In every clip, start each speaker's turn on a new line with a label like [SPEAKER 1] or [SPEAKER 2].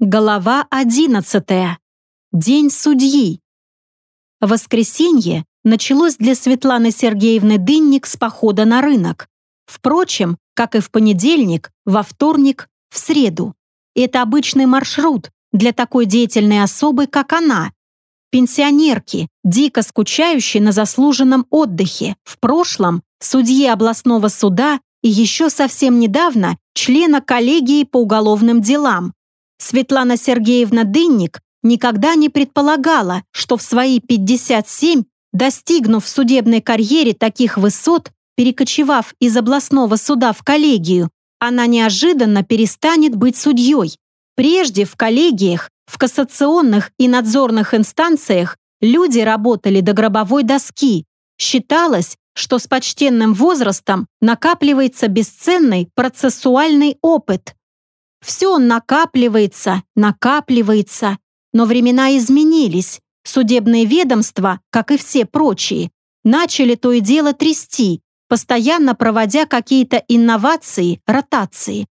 [SPEAKER 1] Голова одиннадцатая. День судьи. Воскресенье началось для Светланы Сергеевны Дынник с похода на рынок. Впрочем, как и в понедельник, во вторник, в среду. Это обычный маршрут для такой деятельной особы, как она. Пенсионерки, дико скучающей на заслуженном отдыхе, в прошлом судьи областного суда и еще совсем недавно члена коллегии по уголовным делам, Светлана Сергеевна Дынник никогда не предполагала, что в свои 57, достигнув в судебной карьере таких высот, перекочевав из областного суда в коллегию, она неожиданно перестанет быть судьей. Прежде в коллегиях, в кассационных и надзорных инстанциях люди работали до гробовой доски. Считалось, что с почтенным возрастом накапливается бесценный процессуальный опыт – все накапливается, накапливается. Но времена изменились. Судебные ведомства, как и все прочие, начали то и дело трясти, постоянно проводя какие-то инновации, ротации.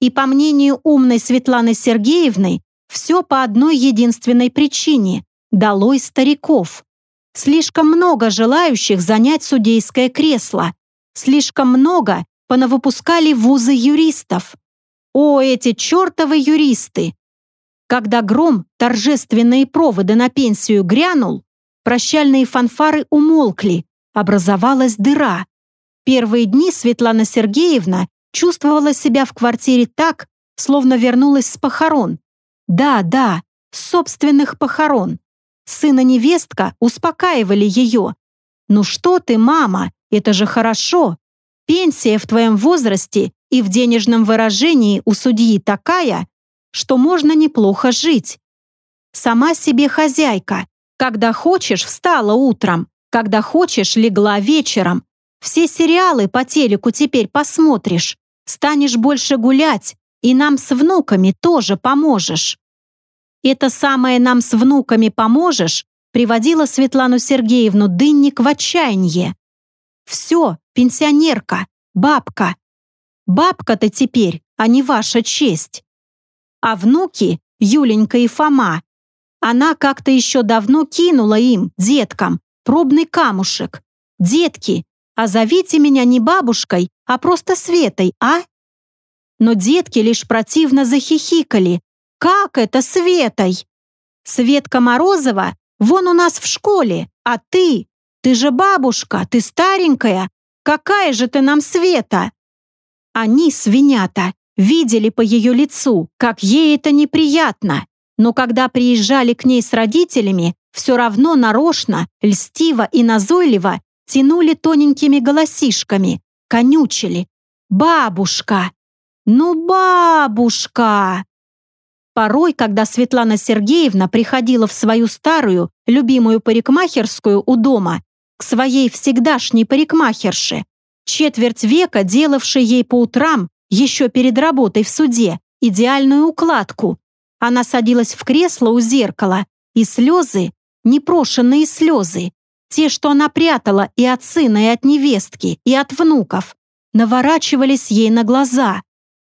[SPEAKER 1] И по мнению умной Светланы Сергеевны, все по одной единственной причине – долой стариков. Слишком много желающих занять судейское кресло. Слишком много понавыпускали вузы юристов. О, эти чертовы юристы! Когда гром, торжественные проводы на пенсию грянул, прощальные фанфары умолкли, образовалась дыра. Первые дни Светлана Сергеевна чувствовала себя в квартире так, словно вернулась с похорон. Да, да, с собственных похорон. Сын и невестка успокаивали ее. «Ну что ты, мама, это же хорошо. Пенсия в твоем возрасте и в денежном выражении у судьи такая, что можно неплохо жить. Сама себе хозяйка. Когда хочешь, встала утром, когда хочешь, легла вечером. Все сериалы по телеку теперь посмотришь. Станешь больше гулять, и нам с внуками тоже поможешь. Это самое «нам с внуками поможешь» приводило Светлану Сергеевну Дынник в отчаяние. Все, пенсионерка, бабка, Бабка-то теперь, а не ваша честь. А внуки, Юленька и Фома, она как-то еще давно кинула им, деткам, пробный камушек. Детки, а зовите меня не бабушкой, а просто Светой, а? Но детки лишь противно захихикали. Как это Светой? Светка Морозова вон у нас в школе, а ты? Ты же бабушка, ты старенькая. Какая же ты нам Света? Они, свинята, видели по ее лицу, как ей это неприятно. Но когда приезжали к ней с родителями, все равно нарочно, льстиво и назойливо тянули тоненькими голосишками, конючили. «Бабушка! Ну, бабушка!» Порой, когда Светлана Сергеевна приходила в свою старую, любимую парикмахерскую у дома, к своей всегдашней парикмахерше, четверть века делавшей ей по утрам, еще перед работой в суде, идеальную укладку. Она садилась в кресло у зеркала, и слезы, непрошенные слезы, те, что она прятала и от сына, и от невестки, и от внуков, наворачивались ей на глаза.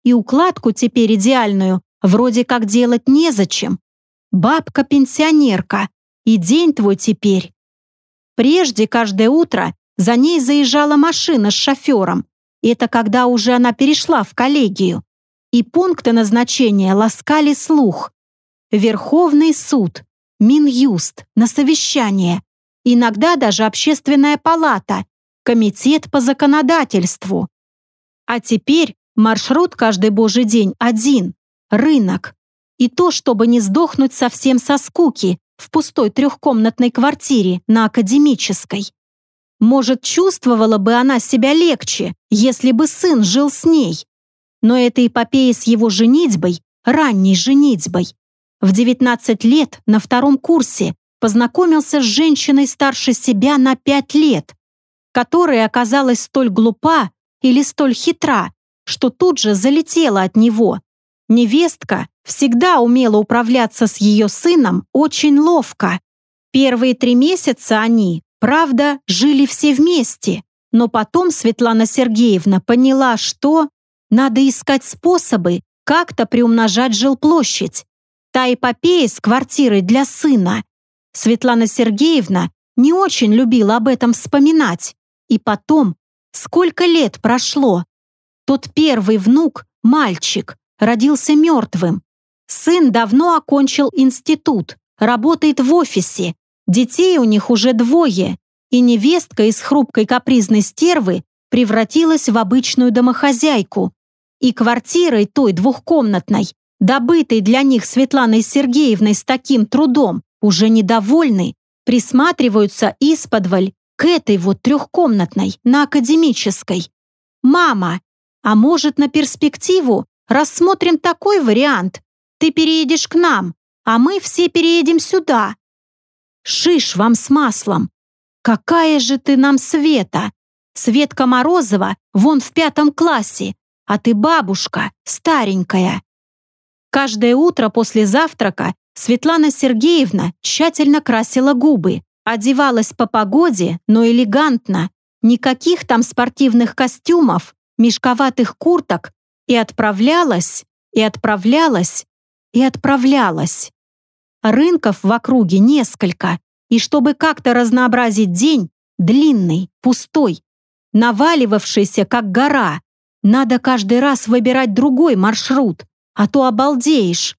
[SPEAKER 1] И укладку теперь идеальную вроде как делать незачем. Бабка-пенсионерка, и день твой теперь. Прежде каждое утро за ней заезжала машина с шофером. Это когда уже она перешла в коллегию. И пункты назначения ласкали слух. Верховный суд, Минюст, на совещание. Иногда даже общественная палата, комитет по законодательству. А теперь маршрут каждый божий день один – рынок. И то, чтобы не сдохнуть совсем со скуки в пустой трехкомнатной квартире на Академической. Может, чувствовала бы она себя легче, если бы сын жил с ней. Но эта эпопея с его женитьбой, ранней женитьбой. В 19 лет на втором курсе познакомился с женщиной старше себя на 5 лет, которая оказалась столь глупа или столь хитра, что тут же залетела от него. Невестка всегда умела управляться с ее сыном очень ловко. Первые три месяца они, Правда, жили все вместе, но потом Светлана Сергеевна поняла, что надо искать способы как-то приумножать жилплощадь, Та эпопея с квартирой для сына. Светлана Сергеевна не очень любила об этом вспоминать. И потом, сколько лет прошло. Тот первый внук, мальчик, родился мертвым. Сын давно окончил институт, работает в офисе. Детей у них уже двое. И невестка из хрупкой капризной стервы превратилась в обычную домохозяйку. И квартирой той двухкомнатной добытой для них Светланой Сергеевной с таким трудом, уже недовольны, присматриваются исподволь к этой вот трехкомнатной на академической. «Мама, а может на перспективу рассмотрим такой вариант? Ты переедешь к нам, а мы все переедем сюда». «Шиш вам с маслом! Какая же ты нам Света! Светка Морозова вон в пятом классе, а ты бабушка, старенькая». Каждое утро после завтрака Светлана Сергеевна тщательно красила губы, одевалась по погоде, но элегантно, никаких там спортивных костюмов, мешковатых курток, и отправлялась, и отправлялась, и отправлялась. Рынков в округе несколько, и чтобы как-то разнообразить день, длинный, пустой, наваливавшийся как гора, надо каждый раз выбирать другой маршрут, а то обалдеешь.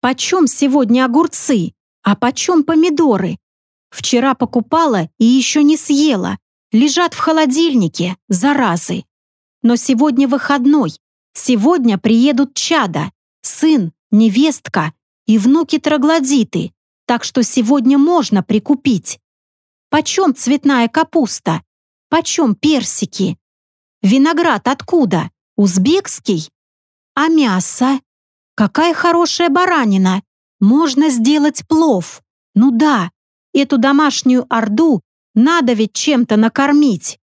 [SPEAKER 1] Почем сегодня огурцы, а почем помидоры? Вчера покупала и еще не съела. Лежат в холодильнике, заразы. Но сегодня выходной. Сегодня приедут чада, сын, невестка и внуки-троглодиты. Так что сегодня можно прикупить. Почем цветная капуста? Почем персики? Виноград откуда? Узбекский? А мясо? Какая хорошая баранина! Можно сделать плов. Ну да, эту домашнюю орду надо ведь чем-то накормить.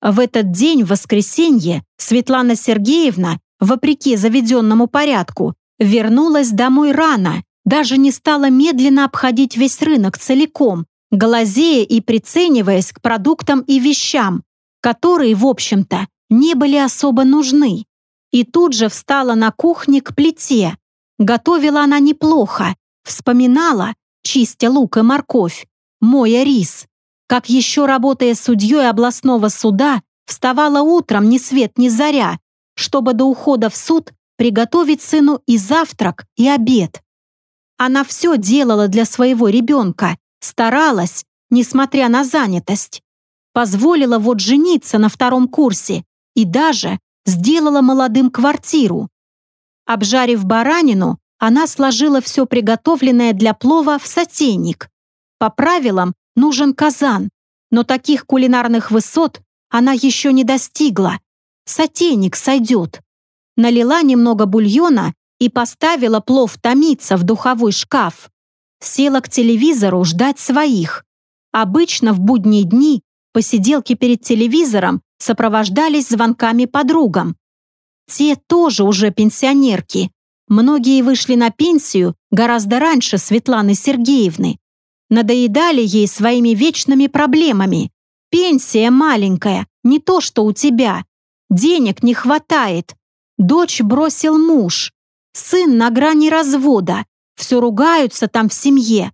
[SPEAKER 1] В этот день, в воскресенье, Светлана Сергеевна, вопреки заведенному порядку, вернулась домой рано, даже не стала медленно обходить весь рынок целиком, глазея и прицениваясь к продуктам и вещам, которые, в общем-то, не были особо нужны и тут же встала на кухне к плите. Готовила она неплохо, вспоминала, чистя лук и морковь, моя рис, как еще работая судьей областного суда, вставала утром ни свет ни заря, чтобы до ухода в суд приготовить сыну и завтрак, и обед. Она все делала для своего ребенка, старалась, несмотря на занятость. Позволила вот жениться на втором курсе и даже сделала молодым квартиру. Обжарив баранину, она сложила все приготовленное для плова в сотейник. По правилам нужен казан, но таких кулинарных высот она еще не достигла. Сотейник сойдет. Налила немного бульона и поставила плов томиться в духовой шкаф. Села к телевизору ждать своих. Обычно в будние дни посиделки перед телевизором сопровождались звонками подругам. Те тоже уже пенсионерки. Многие вышли на пенсию гораздо раньше Светланы Сергеевны. Надоедали ей своими вечными проблемами. Пенсия маленькая, не то что у тебя. Денег не хватает. Дочь бросил муж. Сын на грани развода. Все ругаются там в семье.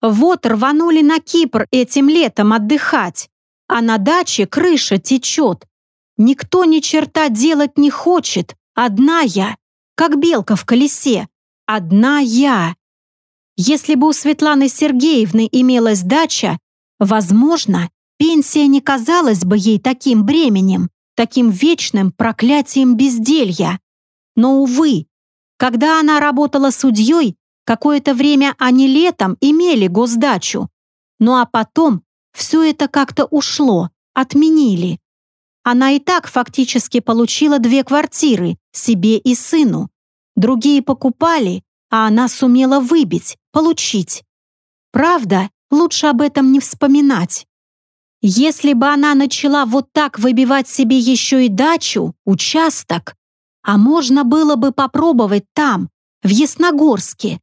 [SPEAKER 1] Вот рванули на Кипр этим летом отдыхать а на даче крыша течет. Никто ни черта делать не хочет, одна я, как белка в колесе, одна я. Если бы у Светланы Сергеевны имелась дача, возможно, пенсия не казалась бы ей таким бременем, таким вечным проклятием безделья. Но, увы, когда она работала судьей, какое-то время они летом имели госдачу. Ну а потом все это как-то ушло, отменили. Она и так фактически получила две квартиры, себе и сыну. Другие покупали, а она сумела выбить, получить. Правда, лучше об этом не вспоминать. Если бы она начала вот так выбивать себе еще и дачу, участок, а можно было бы попробовать там, в Ясногорске.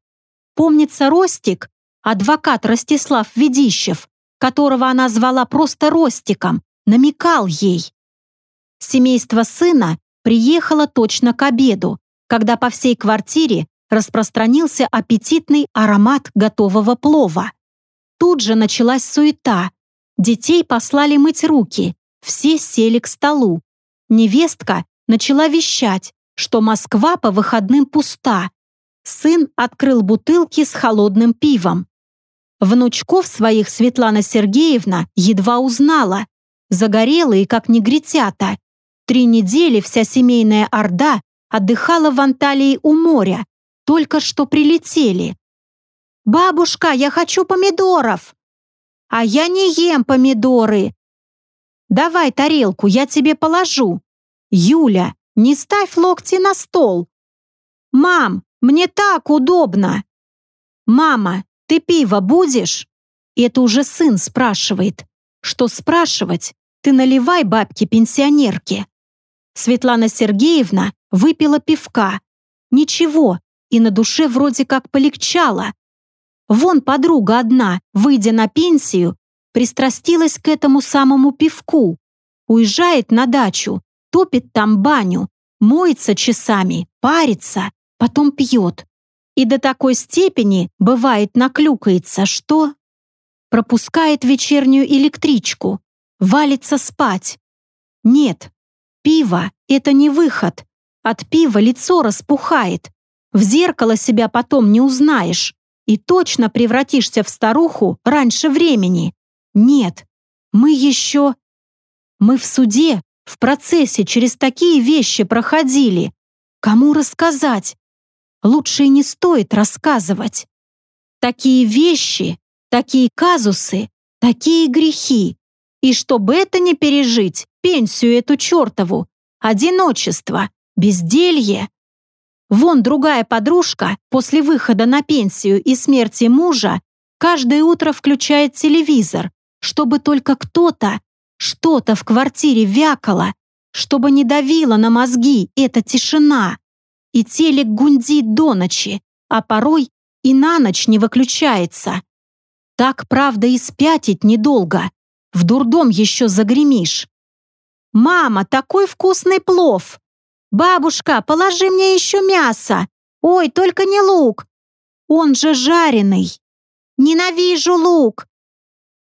[SPEAKER 1] Помнится Ростик, адвокат Ростислав Ведищев, которого она звала просто Ростиком, намекал ей. Семейство сына приехало точно к обеду, когда по всей квартире распространился аппетитный аромат готового плова. Тут же началась суета. Детей послали мыть руки, все сели к столу. Невестка начала вещать, что Москва по выходным пуста. Сын открыл бутылки с холодным пивом. Внучков своих Светлана Сергеевна едва узнала. Загорелые, как негритята. Три недели вся семейная орда отдыхала в Анталии у моря. Только что прилетели. «Бабушка, я хочу помидоров!» «А я не ем помидоры!» «Давай тарелку, я тебе положу!» «Юля, не ставь локти на стол!» «Мам, мне так удобно!» «Мама, ты пиво будешь?» Это уже сын спрашивает. Что спрашивать? Ты наливай бабке-пенсионерке. Светлана Сергеевна выпила пивка. Ничего, и на душе вроде как полегчало. Вон подруга одна, выйдя на пенсию, пристрастилась к этому самому пивку. Уезжает на дачу, топит там баню, моется часами, парится, потом пьет. И до такой степени, бывает, наклюкается, что... Пропускает вечернюю электричку, валится спать. Нет, пиво — это не выход. От пива лицо распухает. В зеркало себя потом не узнаешь. И точно превратишься в старуху раньше времени. Нет, мы еще... Мы в суде, в процессе через такие вещи проходили. Кому рассказать? Лучше и не стоит рассказывать. Такие вещи, такие казусы, такие грехи. И чтобы это не пережить, пенсию эту чертову, одиночество, безделье. Вон другая подружка после выхода на пенсию и смерти мужа каждое утро включает телевизор, чтобы только кто-то, что-то в квартире вякало, чтобы не давила на мозги эта тишина. И телек гундит до ночи, а порой и на ночь не выключается. Так, правда, и спятить недолго. В дурдом еще загремишь. «Мама, такой вкусный плов! Бабушка, положи мне еще мясо! Ой, только не лук! Он же жареный! Ненавижу лук!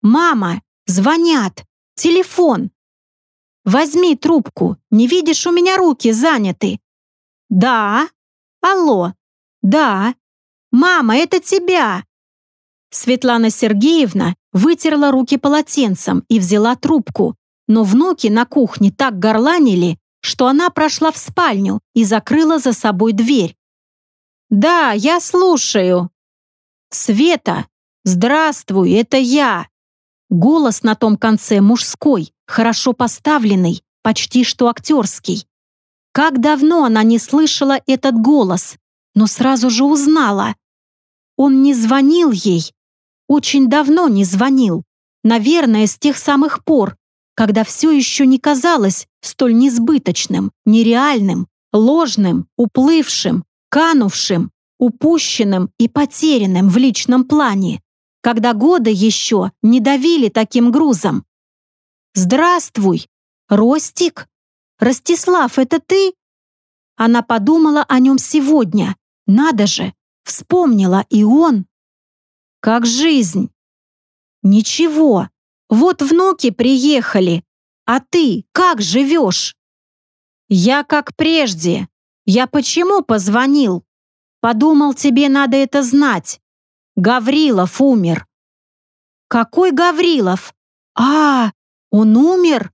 [SPEAKER 1] Мама, звонят! Телефон! Возьми трубку, не видишь, у меня руки заняты!» «Да? Алло? Да? Мама, это тебя!» Светлана Сергеевна вытерла руки полотенцем и взяла трубку, но внуки на кухне так горланили, что она прошла в спальню и закрыла за собой дверь. «Да, я слушаю». «Света, здравствуй, это я». Голос на том конце мужской, хорошо поставленный, почти что актерский. Как давно она не слышала этот голос, но сразу же узнала. Он не звонил ей. Очень давно не звонил. Наверное, с тех самых пор, когда все еще не казалось столь несбыточным, нереальным, ложным, уплывшим, канувшим, упущенным и потерянным в личном плане, когда годы еще не давили таким грузом. «Здравствуй, Ростик!» Ростислав, это ты?» Она подумала о нем сегодня. Надо же, вспомнила и он. «Как жизнь?» «Ничего. Вот внуки приехали. А ты как живешь?» «Я как прежде. Я почему позвонил? Подумал, тебе надо это знать. Гаврилов умер». «Какой Гаврилов? А, он умер?»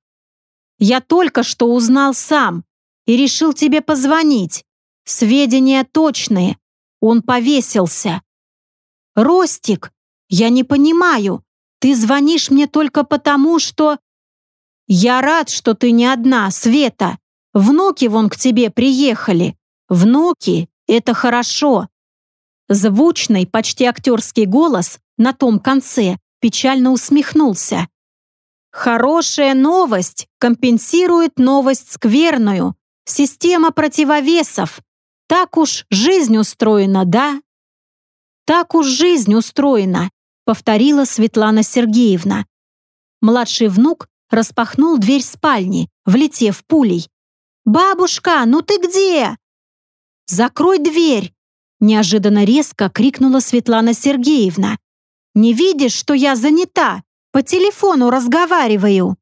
[SPEAKER 1] Я только что узнал сам и решил тебе позвонить. Сведения точные. Он повесился. Ростик, я не понимаю. Ты звонишь мне только потому, что... Я рад, что ты не одна, Света. Внуки вон к тебе приехали. Внуки — это хорошо. Звучный, почти актерский голос на том конце печально усмехнулся. Хорошая новость компенсирует новость скверную. Система противовесов. Так уж жизнь устроена, да? Так уж жизнь устроена, повторила Светлана Сергеевна. Младший внук распахнул дверь спальни, влетев пулей. «Бабушка, ну ты где?» «Закрой дверь!» Неожиданно резко крикнула Светлана Сергеевна. «Не видишь, что я занята? По телефону разговариваю!»